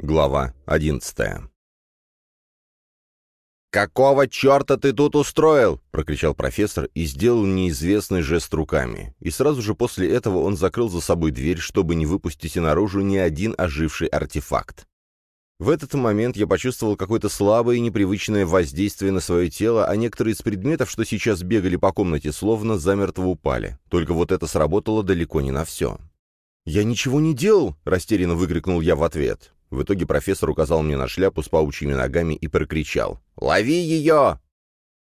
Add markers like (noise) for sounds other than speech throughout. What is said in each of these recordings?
Глава одиннадцатая. «Какого черта ты тут устроил?» — прокричал профессор и сделал неизвестный жест руками. И сразу же после этого он закрыл за собой дверь, чтобы не выпустить наружу ни один оживший артефакт. В этот момент я почувствовал какое-то слабое и непривычное воздействие на свое тело, а некоторые из предметов, что сейчас бегали по комнате, словно замертво упали. Только вот это сработало далеко не на все. «Я ничего не делал!» — растерянно выкрикнул я в ответ. В итоге профессор указал мне на шляпу с паучьими ногами и прокричал «Лови ее!».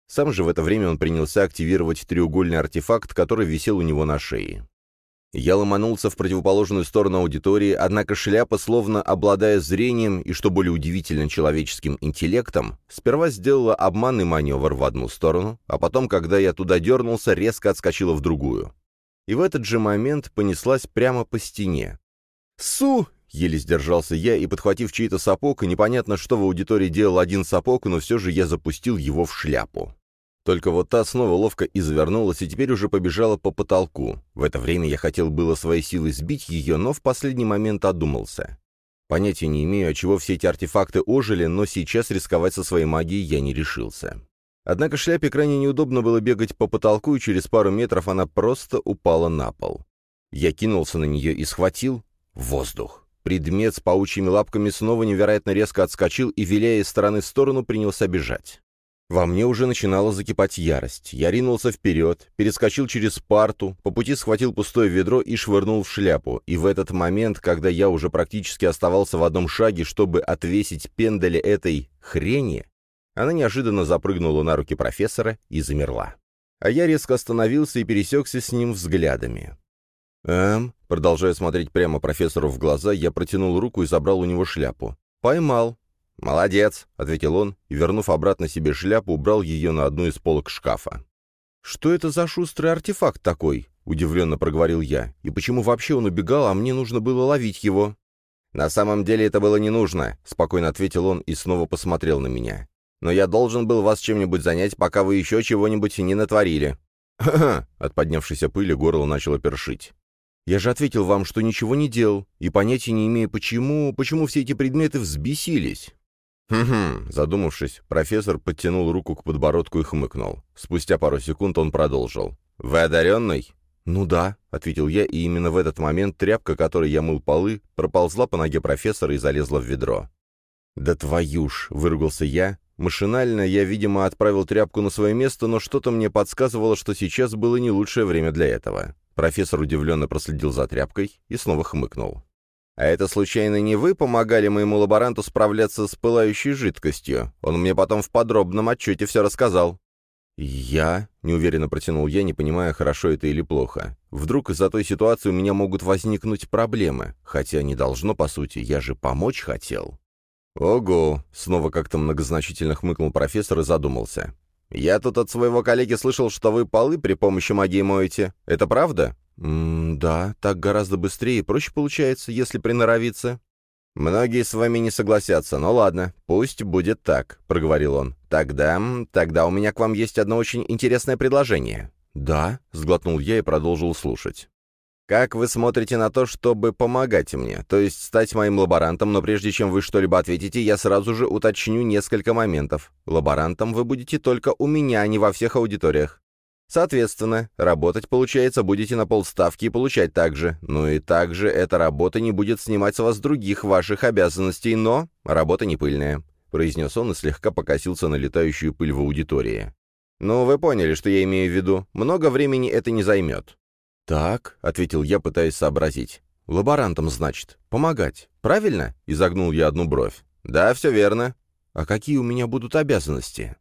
Сам же в это время он принялся активировать треугольный артефакт, который висел у него на шее. Я ломанулся в противоположную сторону аудитории, однако шляпа, словно обладая зрением и, что более удивительно, человеческим интеллектом, сперва сделала обманный маневр в одну сторону, а потом, когда я туда дернулся, резко отскочила в другую. И в этот же момент понеслась прямо по стене. «Су!» Еле сдержался я и, подхватив чей-то сапог, и непонятно, что в аудитории делал один сапог, но все же я запустил его в шляпу. Только вот та снова ловко извернулась и теперь уже побежала по потолку. В это время я хотел было своей силой сбить ее, но в последний момент одумался. Понятия не имею, чего все эти артефакты ожили, но сейчас рисковать со своей магией я не решился. Однако шляпе крайне неудобно было бегать по потолку, и через пару метров она просто упала на пол. Я кинулся на нее и схватил воздух. Предмет с паучьими лапками снова невероятно резко отскочил и, виляя из стороны в сторону, принялся бежать. Во мне уже начинала закипать ярость. Я ринулся вперед, перескочил через парту, по пути схватил пустое ведро и швырнул в шляпу. И в этот момент, когда я уже практически оставался в одном шаге, чтобы отвесить пендали этой хрени, она неожиданно запрыгнула на руки профессора и замерла. А я резко остановился и пересекся с ним взглядами. «Эм...» Продолжая смотреть прямо профессору в глаза, я протянул руку и забрал у него шляпу. «Поймал». «Молодец», — ответил он, и, вернув обратно себе шляпу, убрал ее на одну из полок шкафа. «Что это за шустрый артефакт такой?» — удивленно проговорил я. «И почему вообще он убегал, а мне нужно было ловить его?» «На самом деле это было не нужно», — спокойно ответил он и снова посмотрел на меня. «Но я должен был вас чем-нибудь занять, пока вы еще чего-нибудь не натворили». «Ха-ха!» (clears throat) — от поднявшейся пыли горло начало першить. Я же ответил вам, что ничего не делал, и понятия не имею, почему, почему все эти предметы взбесились. «Хм-хм», задумавшись, профессор подтянул руку к подбородку и хмыкнул. Спустя пару секунд он продолжил. «Вы одаренный?» «Ну да», — ответил я, и именно в этот момент тряпка, которой я мыл полы, проползла по ноге профессора и залезла в ведро. «Да твою ж!» — выругался я. Машинально я, видимо, отправил тряпку на свое место, но что-то мне подсказывало, что сейчас было не лучшее время для этого. Профессор удивленно проследил за тряпкой и снова хмыкнул. «А это, случайно, не вы помогали моему лаборанту справляться с пылающей жидкостью? Он мне потом в подробном отчете все рассказал». «Я?» — неуверенно протянул я, не понимая, хорошо это или плохо. «Вдруг из-за той ситуации у меня могут возникнуть проблемы. Хотя не должно, по сути, я же помочь хотел». «Ого!» — снова как-то многозначительно хмыкнул профессор и задумался. «Я тут от своего коллеги слышал, что вы полы при помощи магии моете. Это правда?» «М «Да, так гораздо быстрее и проще получается, если приноровиться». «Многие с вами не согласятся, но ладно, пусть будет так», — проговорил он. «Тогда... тогда у меня к вам есть одно очень интересное предложение». «Да», — сглотнул я и продолжил слушать. Как вы смотрите на то, чтобы помогать мне, то есть стать моим лаборантом, но прежде чем вы что-либо ответите, я сразу же уточню несколько моментов. Лаборантом вы будете только у меня, а не во всех аудиториях. Соответственно, работать, получается, будете на полставки и получать так же. Ну и также эта работа не будет снимать с вас других ваших обязанностей, но работа не пыльная», — произнес он и слегка покосился на летающую пыль в аудитории. «Ну, вы поняли, что я имею в виду. Много времени это не займет. «Так», — ответил я, пытаясь сообразить. «Лаборантом, значит. Помогать. Правильно?» — изогнул я одну бровь. «Да, все верно. А какие у меня будут обязанности?»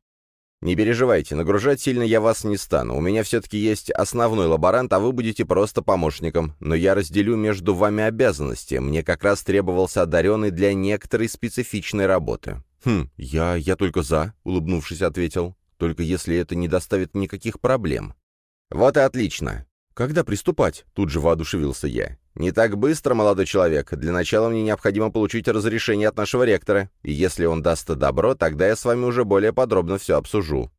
«Не переживайте, нагружать сильно я вас не стану. У меня все-таки есть основной лаборант, а вы будете просто помощником. Но я разделю между вами обязанности. Мне как раз требовался одаренный для некоторой специфичной работы». «Хм, я... я только за», — улыбнувшись, ответил. «Только если это не доставит никаких проблем». «Вот и отлично. «Когда приступать?» — тут же воодушевился я. «Не так быстро, молодой человек. Для начала мне необходимо получить разрешение от нашего ректора. И если он даст добро, тогда я с вами уже более подробно все обсужу».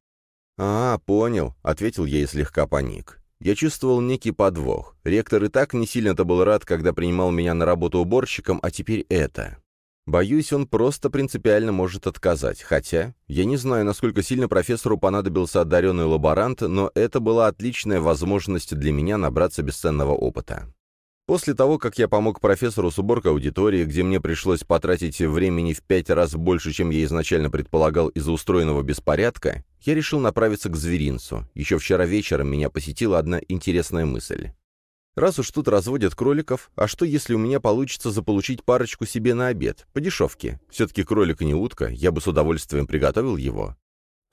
«А, понял», — ответил я и слегка паник. Я чувствовал некий подвох. Ректор и так не сильно-то был рад, когда принимал меня на работу уборщиком, а теперь это. Боюсь, он просто принципиально может отказать, хотя я не знаю, насколько сильно профессору понадобился одаренный лаборант, но это была отличная возможность для меня набраться бесценного опыта. После того, как я помог профессору с уборкой аудитории, где мне пришлось потратить времени в пять раз больше, чем я изначально предполагал из-за устроенного беспорядка, я решил направиться к зверинцу. Еще вчера вечером меня посетила одна интересная мысль. Раз уж тут разводят кроликов, а что если у меня получится заполучить парочку себе на обед, по дешевке? Все-таки кролик не утка, я бы с удовольствием приготовил его.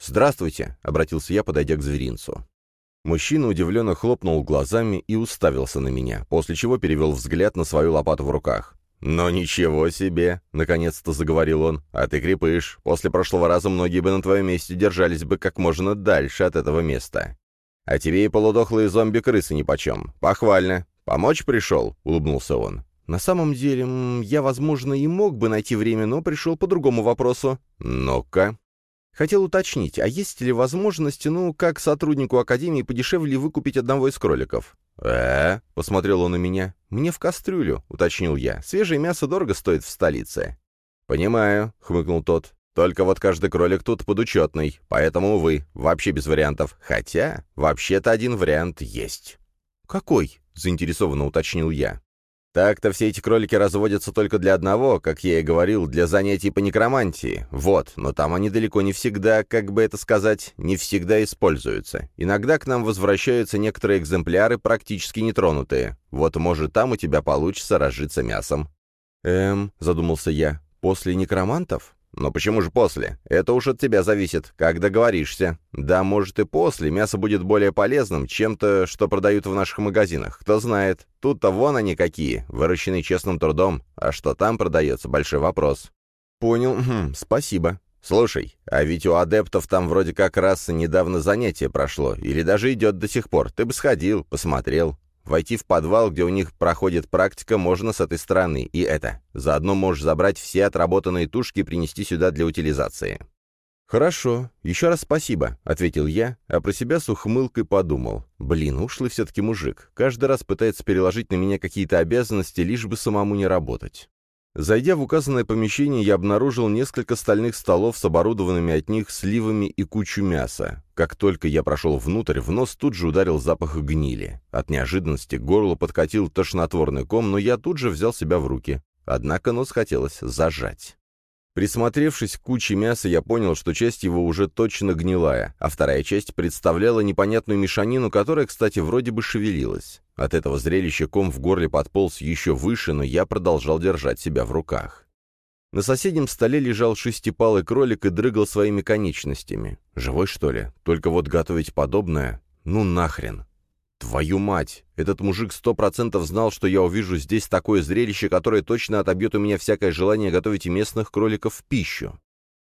«Здравствуйте», — обратился я, подойдя к зверинцу. Мужчина удивленно хлопнул глазами и уставился на меня, после чего перевел взгляд на свою лопату в руках. «Но ничего себе!» — наконец-то заговорил он. «А ты крепыш. После прошлого раза многие бы на твоем месте держались бы как можно дальше от этого места. А тебе и полудохлые зомби-крысы нипочем. Похвально. Помочь пришел?» — улыбнулся он. «На самом деле, я, возможно, и мог бы найти время, но пришел по другому вопросу. Ну-ка». Хотел уточнить, а есть ли возможность, ну, как сотруднику Академии подешевле выкупить одного из кроликов? э посмотрел он на меня. «Мне в кастрюлю», — уточнил я. «Свежее мясо дорого стоит в столице». «Понимаю», — хмыкнул тот. Только вот каждый кролик тут подучетный, поэтому, увы, вообще без вариантов. Хотя, вообще-то один вариант есть. «Какой?» — заинтересованно уточнил я. «Так-то все эти кролики разводятся только для одного, как я и говорил, для занятий по некромантии. Вот, но там они далеко не всегда, как бы это сказать, не всегда используются. Иногда к нам возвращаются некоторые экземпляры, практически нетронутые. Вот, может, там у тебя получится разжиться мясом». «Эм», — задумался я, — «после некромантов?» «Но почему же после? Это уж от тебя зависит, как договоришься. Да, может и после, мясо будет более полезным, чем-то, что продают в наших магазинах. Кто знает. Тут-то вон они какие, выращенные честным трудом. А что там продается, большой вопрос». «Понял. Хм, спасибо. Слушай, а ведь у адептов там вроде как раз недавно занятие прошло, или даже идет до сих пор. Ты бы сходил, посмотрел. Войти в подвал, где у них проходит практика, можно с этой стороны. И это. Заодно можешь забрать все отработанные тушки и принести сюда для утилизации. «Хорошо. Еще раз спасибо», — ответил я, а про себя с ухмылкой подумал. «Блин, ушлый все-таки мужик. Каждый раз пытается переложить на меня какие-то обязанности, лишь бы самому не работать». Зайдя в указанное помещение, я обнаружил несколько стальных столов с оборудованными от них сливами и кучу мяса. Как только я прошел внутрь, в нос тут же ударил запах гнили. От неожиданности горло подкатил тошнотворный ком, но я тут же взял себя в руки. Однако нос хотелось зажать. Присмотревшись к куче мяса, я понял, что часть его уже точно гнилая, а вторая часть представляла непонятную мешанину, которая, кстати, вроде бы шевелилась. От этого зрелища ком в горле подполз еще выше, но я продолжал держать себя в руках. На соседнем столе лежал шестипалый кролик и дрыгал своими конечностями. Живой, что ли? Только вот готовить подобное? Ну нахрен. Твою мать! Этот мужик сто процентов знал, что я увижу здесь такое зрелище, которое точно отобьет у меня всякое желание готовить местных кроликов в пищу.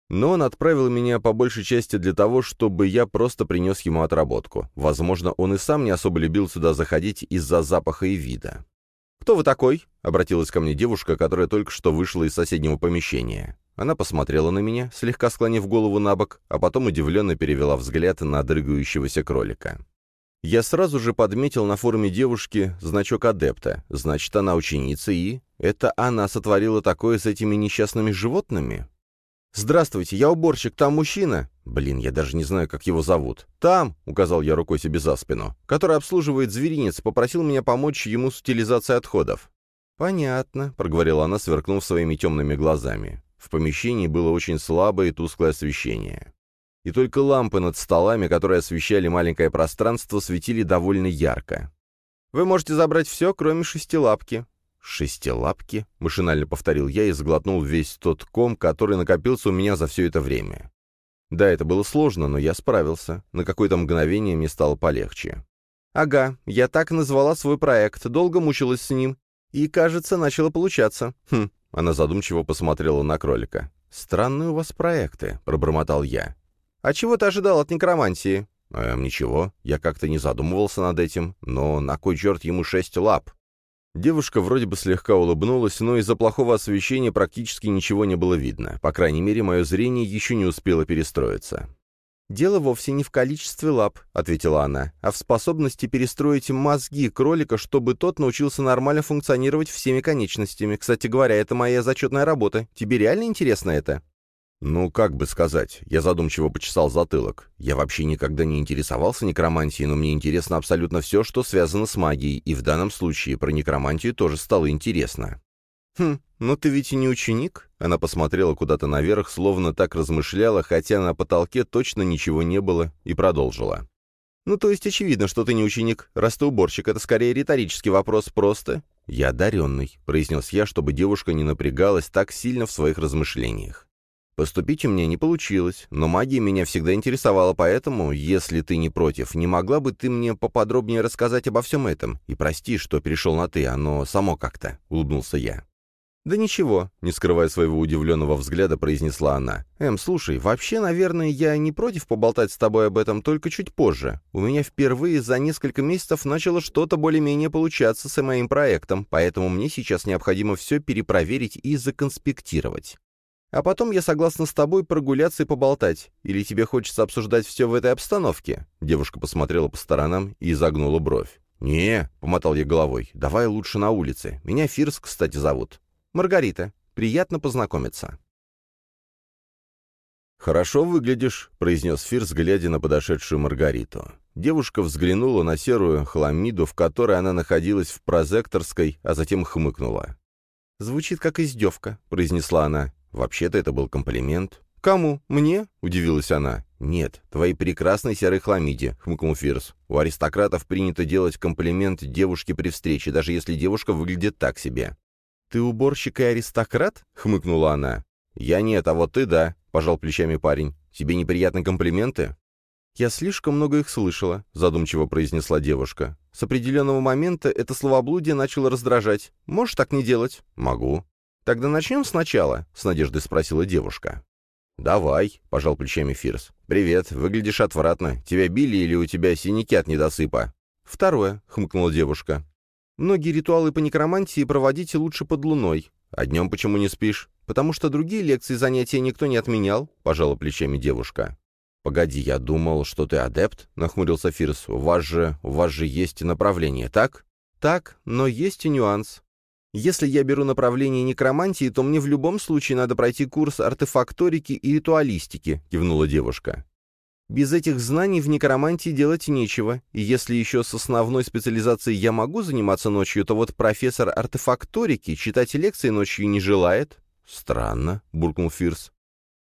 Но он отправил меня по большей части для того, чтобы я просто принес ему отработку. Возможно, он и сам не особо любил сюда заходить из-за запаха и вида. «Кто вы такой?» — обратилась ко мне девушка, которая только что вышла из соседнего помещения. Она посмотрела на меня, слегка склонив голову на бок, а потом удивленно перевела взгляд на дрыгающегося кролика. Я сразу же подметил на форме девушки значок адепта, значит, она ученица и... Это она сотворила такое с этими несчастными животными? «Здравствуйте, я уборщик, там мужчина?» «Блин, я даже не знаю, как его зовут». «Там», — указал я рукой себе за спину, «который обслуживает зверинец, попросил меня помочь ему с утилизацией отходов». «Понятно», — проговорила она, сверкнув своими темными глазами. В помещении было очень слабое и тусклое освещение. И только лампы над столами, которые освещали маленькое пространство, светили довольно ярко. «Вы можете забрать все, кроме шестилапки», «Шестилапки?» — машинально повторил я и заглотнул весь тот ком, который накопился у меня за все это время. Да, это было сложно, но я справился. На какое-то мгновение мне стало полегче. «Ага, я так назвала свой проект, долго мучилась с ним. И, кажется, начало получаться». «Хм», — она задумчиво посмотрела на кролика. «Странные у вас проекты», — пробормотал я. «А чего ты ожидал от некромантии?» «Эм, ничего, я как-то не задумывался над этим, но на кой черт ему шесть лап?» Девушка вроде бы слегка улыбнулась, но из-за плохого освещения практически ничего не было видно. По крайней мере, мое зрение еще не успело перестроиться. «Дело вовсе не в количестве лап», — ответила она, «а в способности перестроить мозги кролика, чтобы тот научился нормально функционировать всеми конечностями. Кстати говоря, это моя зачетная работа. Тебе реально интересно это?» «Ну, как бы сказать?» Я задумчиво почесал затылок. «Я вообще никогда не интересовался некромантией, но мне интересно абсолютно все, что связано с магией, и в данном случае про некромантию тоже стало интересно». «Хм, ну ты ведь и не ученик?» Она посмотрела куда-то наверх, словно так размышляла, хотя на потолке точно ничего не было, и продолжила. «Ну, то есть очевидно, что ты не ученик. Раз ты уборщик, это скорее риторический вопрос просто». «Я одаренный», — произнес я, чтобы девушка не напрягалась так сильно в своих размышлениях. Поступить у меня не получилось, но магия меня всегда интересовала, поэтому, если ты не против, не могла бы ты мне поподробнее рассказать обо всем этом? И прости, что перешел на «ты», оно само как-то», — улыбнулся я. «Да ничего», — не скрывая своего удивленного взгляда, произнесла она. «Эм, слушай, вообще, наверное, я не против поболтать с тобой об этом, только чуть позже. У меня впервые за несколько месяцев начало что-то более-менее получаться с моим проектом, поэтому мне сейчас необходимо все перепроверить и законспектировать. А потом я согласна с тобой прогуляться и поболтать. Или тебе хочется обсуждать все в этой обстановке?» Девушка посмотрела по сторонам и изогнула бровь. «Не», — помотал я головой, — «давай лучше на улице. Меня Фирс, кстати, зовут». «Маргарита, приятно познакомиться». «Хорошо выглядишь», — произнес Фирс, глядя на подошедшую Маргариту. Девушка взглянула на серую хламиду, в которой она находилась в прозекторской, а затем хмыкнула. «Звучит как издевка», — произнесла она. «Вообще-то это был комплимент». «Кому? Мне?» — удивилась она. «Нет, твоей прекрасной серой хламиде», — хмыкнул Фирс. «У аристократов принято делать комплимент девушке при встрече, даже если девушка выглядит так себе». «Ты уборщик и аристократ?» — хмыкнула она. «Я нет, а вот ты да», — пожал плечами парень. «Тебе неприятны комплименты?» «Я слишком много их слышала», — задумчиво произнесла девушка. «С определенного момента это словоблудие начало раздражать. Можешь так не делать?» «Могу». «Тогда начнем сначала?» — с надеждой спросила девушка. «Давай», — пожал плечами Фирс. «Привет, выглядишь отвратно. Тебя били или у тебя синяки от недосыпа?» «Второе», — хмыкнула девушка. Многие ритуалы по некромантии проводите лучше под луной. А днем почему не спишь? Потому что другие лекции занятия никто не отменял, пожала плечами девушка. «Погоди, я думал, что ты адепт», — нахмурился Фирс. «У вас же, у вас же есть направление, так?» «Так, но есть и нюанс. Если я беру направление некромантии, то мне в любом случае надо пройти курс артефакторики и ритуалистики», — кивнула девушка. Без этих знаний в некромантии делать нечего, и если еще с основной специализацией я могу заниматься ночью, то вот профессор артефакторики читать лекции ночью не желает. «Странно», — буркнул Фирс.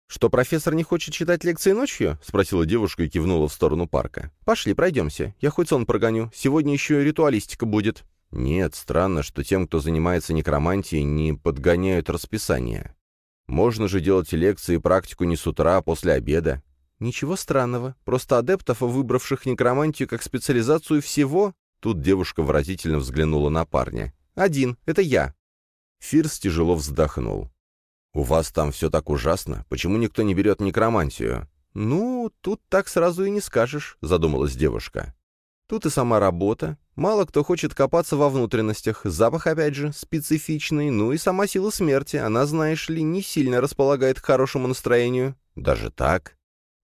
«Что, профессор не хочет читать лекции ночью?» — спросила девушка и кивнула в сторону парка. «Пошли, пройдемся. Я хоть сон прогоню. Сегодня еще и ритуалистика будет». «Нет, странно, что тем, кто занимается некромантией, не подгоняют расписание. Можно же делать лекции и практику не с утра, а после обеда. «Ничего странного. Просто адептов, выбравших некромантию как специализацию всего...» Тут девушка выразительно взглянула на парня. «Один. Это я». Фирс тяжело вздохнул. «У вас там все так ужасно. Почему никто не берет некромантию?» «Ну, тут так сразу и не скажешь», — задумалась девушка. «Тут и сама работа. Мало кто хочет копаться во внутренностях. Запах, опять же, специфичный. Ну и сама сила смерти. Она, знаешь ли, не сильно располагает к хорошему настроению». «Даже так?»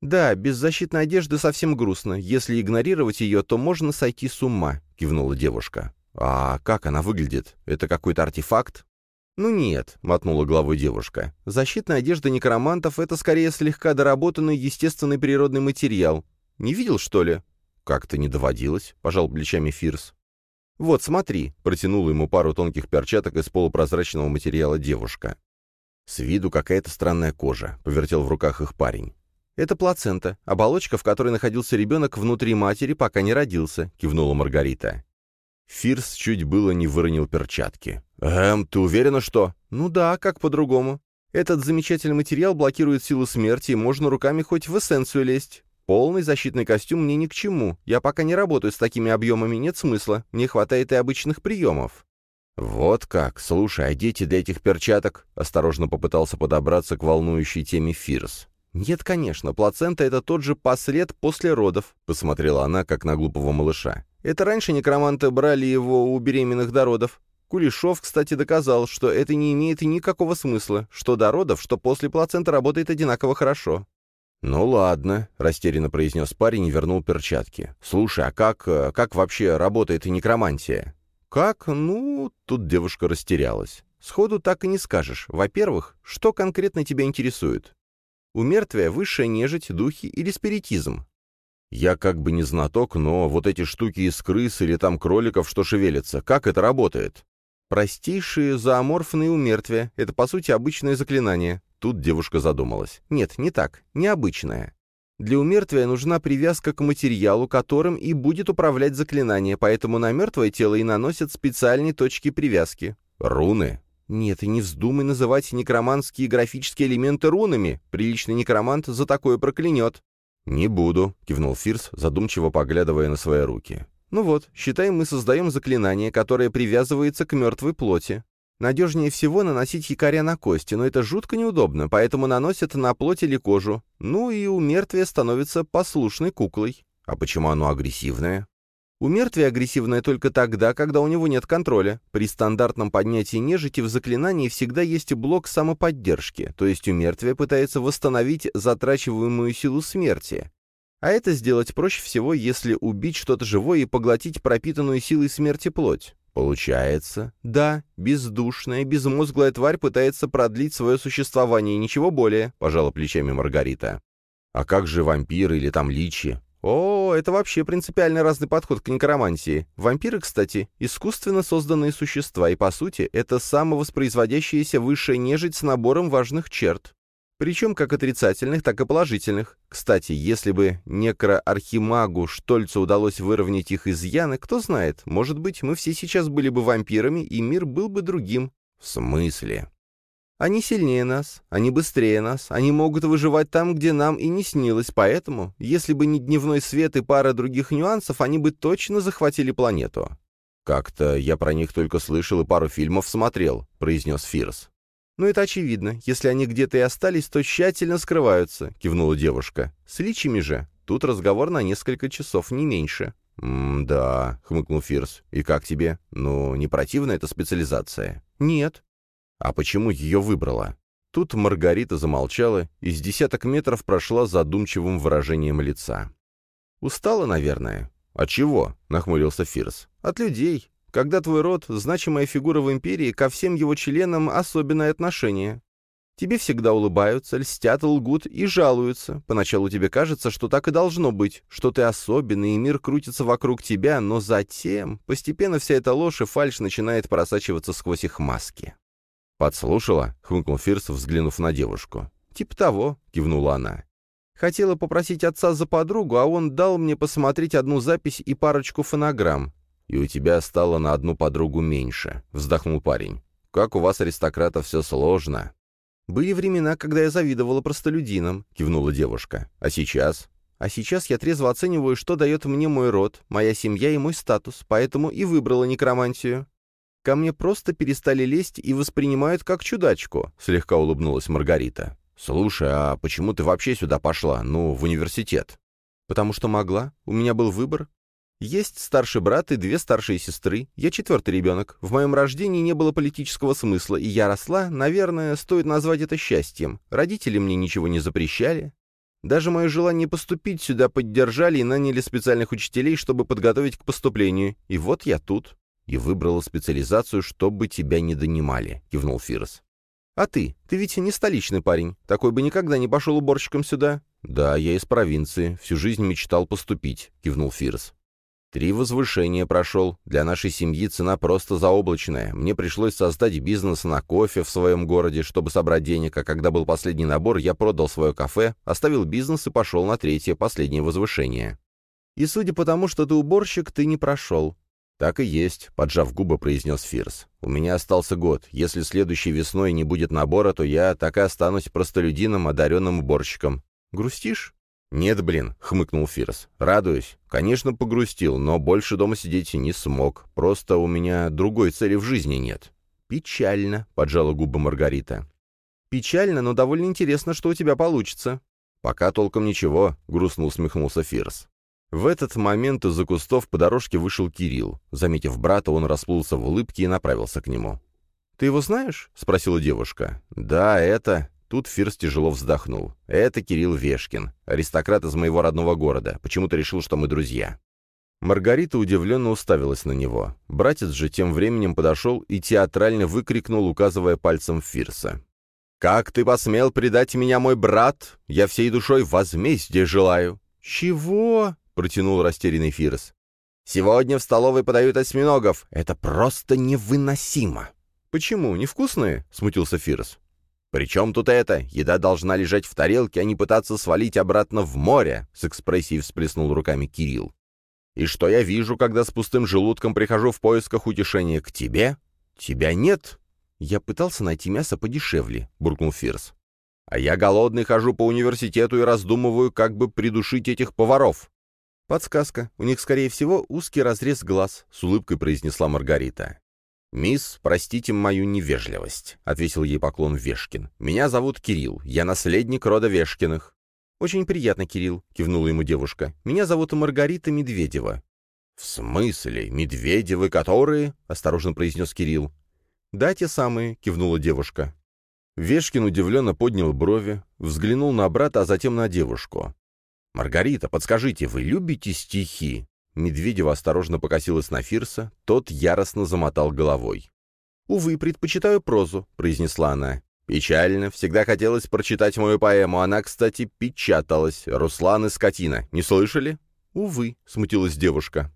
«Да, без защитной одежды совсем грустно. Если игнорировать ее, то можно сойти с ума», — кивнула девушка. «А как она выглядит? Это какой-то артефакт?» «Ну нет», — мотнула головой девушка. «Защитная одежда некромантов — это скорее слегка доработанный естественный природный материал. Не видел, что ли?» «Как-то не доводилось», — пожал плечами Фирс. «Вот, смотри», — протянула ему пару тонких перчаток из полупрозрачного материала девушка. «С виду какая-то странная кожа», — повертел в руках их парень. «Это плацента, оболочка, в которой находился ребенок внутри матери, пока не родился», — кивнула Маргарита. Фирс чуть было не выронил перчатки. «Эм, ты уверена, что...» «Ну да, как по-другому. Этот замечательный материал блокирует силу смерти, и можно руками хоть в эссенцию лезть. Полный защитный костюм мне ни к чему. Я пока не работаю с такими объемами, нет смысла. Мне хватает и обычных приемов». «Вот как. Слушай, а дети для этих перчаток?» — осторожно попытался подобраться к волнующей теме Фирс. «Нет, конечно, плацента — это тот же послед после родов», — посмотрела она, как на глупого малыша. «Это раньше некроманты брали его у беременных до родов. Кулешов, кстати, доказал, что это не имеет никакого смысла, что до родов, что после плацента работает одинаково хорошо». «Ну ладно», — растерянно произнес парень и вернул перчатки. «Слушай, а как, э, как вообще работает некромантия?» «Как? Ну...» — тут девушка растерялась. «Сходу так и не скажешь. Во-первых, что конкретно тебя интересует? У мертвия высшая нежить, духи или спиритизм? Я как бы не знаток, но вот эти штуки из крыс или там кроликов, что шевелятся, как это работает? Простейшие зооморфные умертвия — это, по сути, обычное заклинание. Тут девушка задумалась. Нет, не так, необычное. Для умертвия нужна привязка к материалу, которым и будет управлять заклинание, поэтому на мертвое тело и наносят специальные точки привязки. Руны. Нет, и не вздумай называть некроманские графические элементы рунами. Приличный некромант за такое проклянет. «Не буду», — кивнул Фирс, задумчиво поглядывая на свои руки. «Ну вот, считаем, мы создаем заклинание, которое привязывается к мертвой плоти. Надежнее всего наносить якоря на кости, но это жутко неудобно, поэтому наносят на плоть или кожу. Ну и у мертвия становится послушной куклой. А почему оно агрессивное? У мертвия агрессивное только тогда, когда у него нет контроля. При стандартном поднятии нежити в заклинании всегда есть блок самоподдержки, то есть у мертвия пытается восстановить затрачиваемую силу смерти. А это сделать проще всего, если убить что-то живое и поглотить пропитанную силой смерти плоть. Получается, да, бездушная, безмозглая тварь пытается продлить свое существование, ничего более, пожала плечами Маргарита. А как же вампиры или там личи? О, это вообще принципиально разный подход к некромантии. Вампиры, кстати, искусственно созданные существа, и, по сути, это самовоспроизводящаяся высшая нежить с набором важных черт. Причем как отрицательных, так и положительных. Кстати, если бы некроархимагу Штольцу удалось выровнять их изъяны, кто знает, может быть, мы все сейчас были бы вампирами, и мир был бы другим. В смысле? Они сильнее нас, они быстрее нас, они могут выживать там, где нам и не снилось, поэтому, если бы не дневной свет и пара других нюансов, они бы точно захватили планету. «Как-то я про них только слышал и пару фильмов смотрел», — произнес Фирс. «Ну, это очевидно. Если они где-то и остались, то тщательно скрываются», — кивнула девушка. «С личами же. Тут разговор на несколько часов, не меньше». «М-да», — хмыкнул Фирс. «И как тебе? Ну, не противна эта специализация?» «Нет. А почему ее выбрала? Тут Маргарита замолчала и с десяток метров прошла задумчивым выражением лица. «Устала, наверное». «А чего?» — нахмурился Фирс. «От людей. Когда твой род — значимая фигура в империи, ко всем его членам особенное отношение. Тебе всегда улыбаются, льстят, лгут и жалуются. Поначалу тебе кажется, что так и должно быть, что ты особенный, и мир крутится вокруг тебя, но затем постепенно вся эта ложь и фальшь начинает просачиваться сквозь их маски. «Подслушала?» — хмыкнул Фирс, взглянув на девушку. «Типа того», — кивнула она. «Хотела попросить отца за подругу, а он дал мне посмотреть одну запись и парочку фонограмм. И у тебя стало на одну подругу меньше», — вздохнул парень. «Как у вас, аристократов, все сложно». «Были времена, когда я завидовала простолюдинам», — кивнула девушка. «А сейчас?» «А сейчас я трезво оцениваю, что дает мне мой род, моя семья и мой статус, поэтому и выбрала некромантию». Ко мне просто перестали лезть и воспринимают как чудачку», — слегка улыбнулась Маргарита. «Слушай, а почему ты вообще сюда пошла, ну, в университет?» «Потому что могла. У меня был выбор. Есть старший брат и две старшие сестры. Я четвертый ребенок. В моем рождении не было политического смысла, и я росла, наверное, стоит назвать это счастьем. Родители мне ничего не запрещали. Даже мое желание поступить сюда поддержали и наняли специальных учителей, чтобы подготовить к поступлению. И вот я тут и выбрала специализацию, чтобы тебя не донимали», — кивнул Фирс. «А ты? Ты ведь не столичный парень. Такой бы никогда не пошел уборщиком сюда». «Да, я из провинции. Всю жизнь мечтал поступить», — кивнул Фирс. «Три возвышения прошел. Для нашей семьи цена просто заоблачная. Мне пришлось создать бизнес на кофе в своем городе, чтобы собрать денег, а когда был последний набор, я продал свое кафе, оставил бизнес и пошел на третье, последнее возвышение. И судя по тому, что ты уборщик, ты не прошел. «Так и есть», — поджав губы, произнес Фирс. «У меня остался год. Если следующей весной не будет набора, то я так и останусь простолюдином, одаренным уборщиком. Грустишь?» «Нет, блин», — хмыкнул Фирс. «Радуюсь. Конечно, погрустил, но больше дома сидеть не смог. Просто у меня другой цели в жизни нет». «Печально», — поджала губы Маргарита. «Печально, но довольно интересно, что у тебя получится». «Пока толком ничего», — грустно усмехнулся Фирс. В этот момент из-за кустов по дорожке вышел Кирилл. Заметив брата, он расплылся в улыбке и направился к нему. «Ты его знаешь?» — спросила девушка. «Да, это...» Тут Фирс тяжело вздохнул. «Это Кирилл Вешкин, аристократ из моего родного города. Почему-то решил, что мы друзья». Маргарита удивленно уставилась на него. Братец же тем временем подошел и театрально выкрикнул, указывая пальцем Фирса. «Как ты посмел предать меня, мой брат? Я всей душой возмездия желаю!» «Чего?» — протянул растерянный Фирс. «Сегодня в столовой подают осьминогов. Это просто невыносимо!» «Почему? Невкусные?» — смутился Фирс. «При чем тут это? Еда должна лежать в тарелке, а не пытаться свалить обратно в море!» — с экспрессией всплеснул руками Кирилл. И что я вижу, когда с пустым желудком прихожу в поисках утешения к тебе? Тебя нет. Я пытался найти мясо подешевле, буркнул Фирс. А я голодный хожу по университету и раздумываю, как бы придушить этих поваров. Подсказка. У них, скорее всего, узкий разрез глаз, с улыбкой произнесла Маргарита. «Мисс, простите мою невежливость», — ответил ей поклон Вешкин. «Меня зовут Кирилл, я наследник рода Вешкиных. «Очень приятно, Кирилл», — кивнула ему девушка. «Меня зовут Маргарита Медведева». «В смысле? Медведевы которые?» — осторожно произнес Кирилл. «Да, те самые», — кивнула девушка. Вешкин удивленно поднял брови, взглянул на брата, а затем на девушку. «Маргарита, подскажите, вы любите стихи?» Медведева осторожно покосилась на Фирса, тот яростно замотал головой. «Увы, предпочитаю прозу», — произнесла она. Печально. Всегда хотелось прочитать мою поэму. Она, кстати, печаталась. «Руслан и скотина». Не слышали? Увы, смутилась девушка.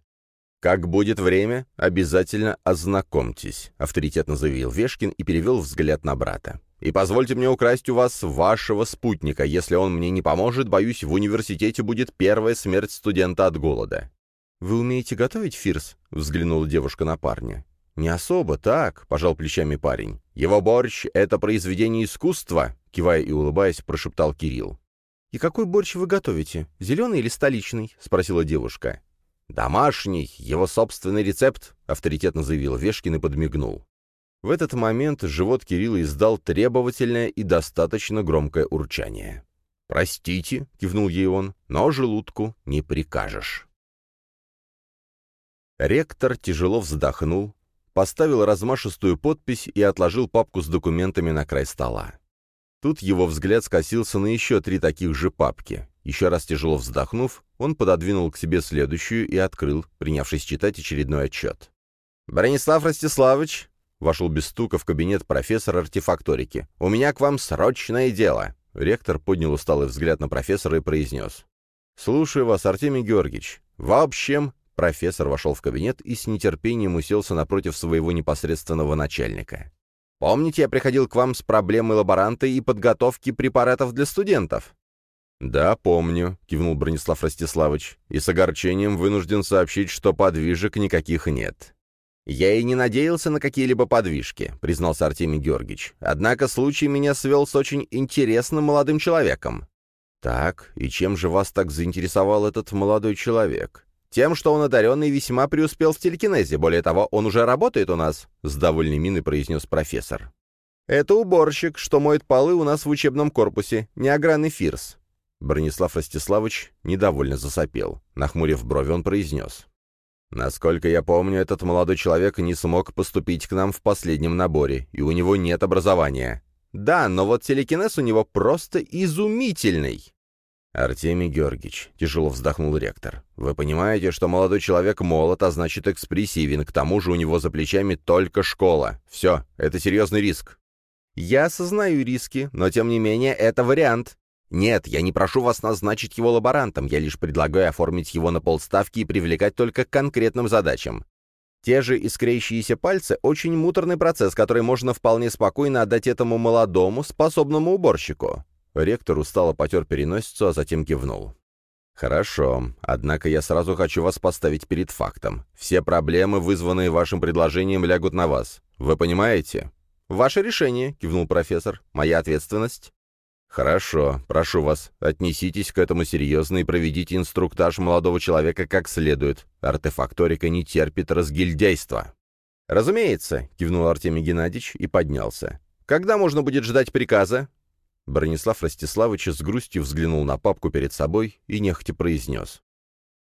«Как будет время, обязательно ознакомьтесь», — авторитетно заявил Вешкин и перевел взгляд на брата. «И позвольте мне украсть у вас вашего спутника. Если он мне не поможет, боюсь, в университете будет первая смерть студента от голода». «Вы умеете готовить, Фирс?» — взглянула девушка на парня. «Не особо, так», — пожал плечами парень. «Его борщ — это произведение искусства», — кивая и улыбаясь, прошептал Кирилл. «И какой борщ вы готовите, зеленый или столичный?» — спросила девушка. «Домашний, его собственный рецепт», — авторитетно заявил Вешкин и подмигнул. В этот момент живот Кирилла издал требовательное и достаточно громкое урчание. «Простите», — кивнул ей он, — «но желудку не прикажешь». Ректор тяжело вздохнул, поставил размашистую подпись и отложил папку с документами на край стола. Тут его взгляд скосился на еще три таких же папки. Еще раз тяжело вздохнув, он пододвинул к себе следующую и открыл, принявшись читать очередной отчет. «Бронислав Ростиславович!» — вошел без стука в кабинет профессор артефакторики. «У меня к вам срочное дело!» Ректор поднял усталый взгляд на профессора и произнес. «Слушаю вас, Артемий Георгиевич. В общем, Профессор вошел в кабинет и с нетерпением уселся напротив своего непосредственного начальника. «Помните, я приходил к вам с проблемой лаборанта и подготовки препаратов для студентов?» «Да, помню», — кивнул Бронислав Ростиславович, «и с огорчением вынужден сообщить, что подвижек никаких нет». «Я и не надеялся на какие-либо подвижки», — признался Артемий Георгиевич. «Однако случай меня свел с очень интересным молодым человеком». «Так, и чем же вас так заинтересовал этот молодой человек?» Тем, что он одаренный весьма преуспел в телекинезе. Более того, он уже работает у нас», — с довольной миной произнес профессор. «Это уборщик, что моет полы у нас в учебном корпусе, неогранный фирс». Бронислав Ростиславович недовольно засопел. Нахмурив брови, он произнес. «Насколько я помню, этот молодой человек не смог поступить к нам в последнем наборе, и у него нет образования. Да, но вот телекинез у него просто изумительный!» «Артемий Георгиевич», — тяжело вздохнул ректор, — «вы понимаете, что молодой человек молод, а значит экспрессивен, к тому же у него за плечами только школа. Все, это серьезный риск». «Я осознаю риски, но тем не менее это вариант. Нет, я не прошу вас назначить его лаборантом, я лишь предлагаю оформить его на полставки и привлекать только к конкретным задачам. Те же искрящиеся пальцы — очень муторный процесс, который можно вполне спокойно отдать этому молодому, способному уборщику. Ректор устало потер переносицу, а затем кивнул. «Хорошо, однако я сразу хочу вас поставить перед фактом. Все проблемы, вызванные вашим предложением, лягут на вас. Вы понимаете?» «Ваше решение», — кивнул профессор. «Моя ответственность». «Хорошо, прошу вас, отнеситесь к этому серьезно и проведите инструктаж молодого человека как следует. Артефакторика не терпит разгильдяйства». «Разумеется», — кивнул Артемий Геннадьевич и поднялся. «Когда можно будет ждать приказа?» Бронислав Ростиславович с грустью взглянул на папку перед собой и нехотя произнес.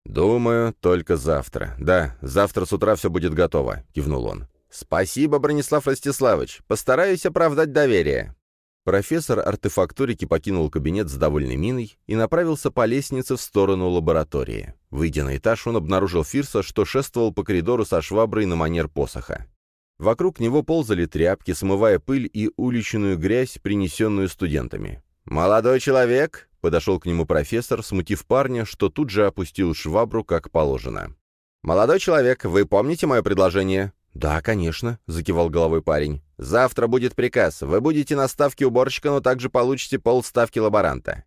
«Думаю, только завтра. Да, завтра с утра все будет готово», — кивнул он. «Спасибо, Бронислав Ростиславович. Постараюсь оправдать доверие». Профессор артефакторики покинул кабинет с довольной миной и направился по лестнице в сторону лаборатории. Выйдя на этаж, он обнаружил Фирса, что шествовал по коридору со шваброй на манер посоха. Вокруг него ползали тряпки, смывая пыль и уличную грязь, принесенную студентами. «Молодой человек!» — подошел к нему профессор, смутив парня, что тут же опустил швабру, как положено. «Молодой человек, вы помните мое предложение?» «Да, конечно», — закивал головой парень. «Завтра будет приказ. Вы будете на ставке уборщика, но также получите полставки лаборанта.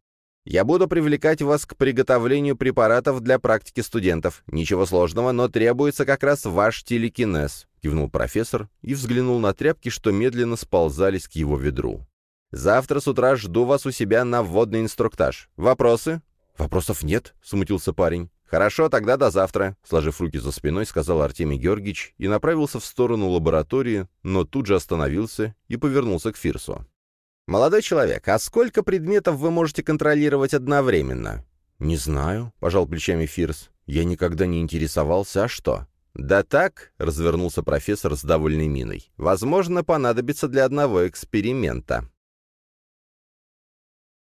Я буду привлекать вас к приготовлению препаратов для практики студентов. Ничего сложного, но требуется как раз ваш телекинез», — кивнул профессор и взглянул на тряпки, что медленно сползались к его ведру. «Завтра с утра жду вас у себя на вводный инструктаж. Вопросы?» «Вопросов нет», — смутился парень. «Хорошо, тогда до завтра», — сложив руки за спиной, сказал Артемий Георгиевич и направился в сторону лаборатории, но тут же остановился и повернулся к Фирсу. «Молодой человек, а сколько предметов вы можете контролировать одновременно?» «Не знаю», — пожал плечами Фирс. «Я никогда не интересовался, а что?» «Да так», — развернулся профессор с довольной миной, — «возможно, понадобится для одного эксперимента».